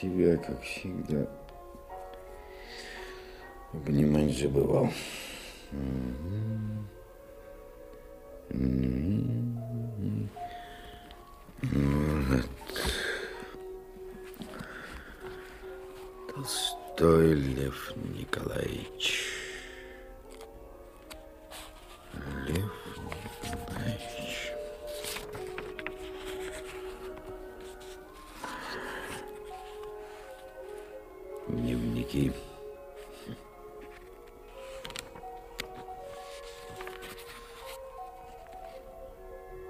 себя как всегда внимание забывал Толстой Лев Николаевич Дневники.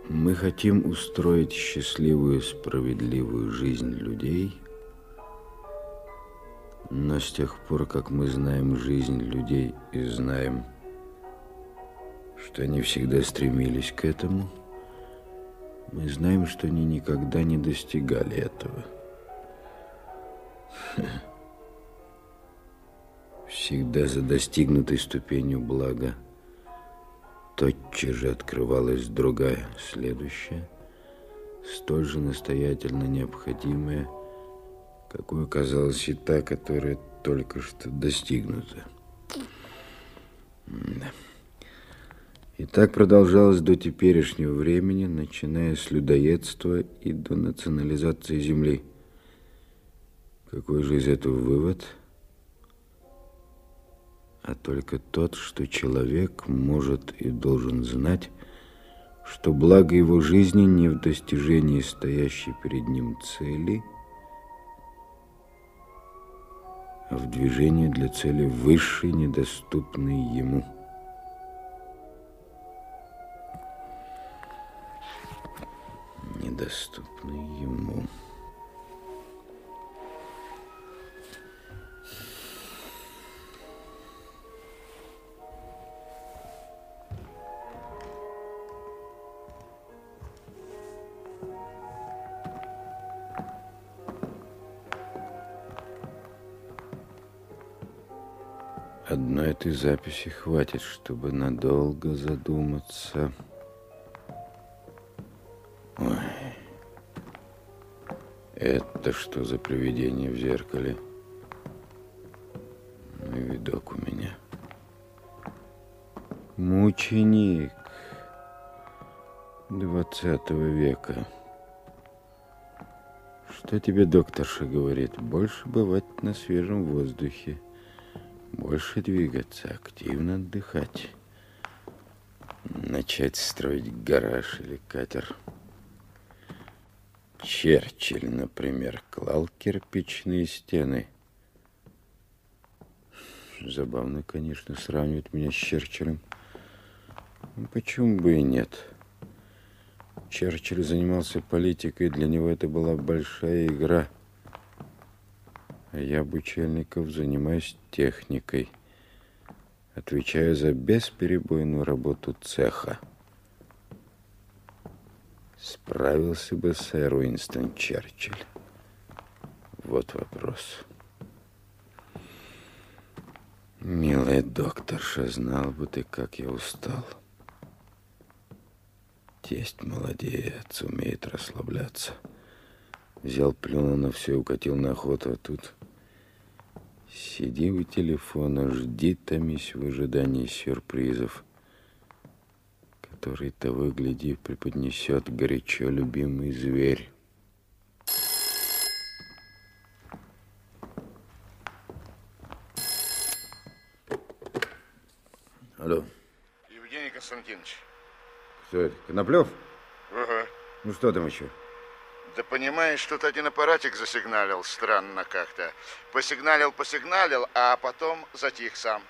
Мы хотим устроить счастливую, справедливую жизнь людей, но с тех пор, как мы знаем жизнь людей и знаем, что они всегда стремились к этому, мы знаем, что они никогда не достигали этого. Всегда за достигнутой ступенью блага тотчас же открывалась другая, следующая, столь же настоятельно необходимая, какой казалась и та, которая только что достигнута. Да. И так продолжалось до теперешнего времени, начиная с людоедства и до национализации земли. Какой же из этого вывод? А только тот, что человек может и должен знать, что благо его жизни не в достижении стоящей перед ним цели, а в движении для цели высшей, недоступной ему. недоступный ему. Одной этой записи хватит, чтобы надолго задуматься. Это что за привидение в зеркале? Ну и видок у меня. Мученик двадцатого века. Что тебе докторша говорит? Больше бывать на свежем воздухе. Больше двигаться, активно отдыхать. Начать строить гараж или катер. Черчилль, например, клал кирпичные стены. Забавно, конечно, сравнивать меня с Черчиллем. Ну, почему бы и нет? Черчилль занимался политикой, для него это была большая игра. Я, Бучельников, занимаюсь техникой. Отвечаю за бесперебойную работу цеха. Справился бы сэр Уинстон Черчилль? Вот вопрос. Милая докторша, знал бы ты, как я устал. Тесть молодец, умеет расслабляться. Взял, плюнул на все, укатил на охоту, а тут... Сиди у телефона, жди, томись в ожидании сюрпризов который того гляди преподнесет горячо любимый зверь. Алло. Евгений Константинович. Кто это? Коноплев? Ага. Ну что там еще? Да понимаешь, тут один аппаратик засигналил странно как-то. Посигналил, посигналил, а потом затих сам.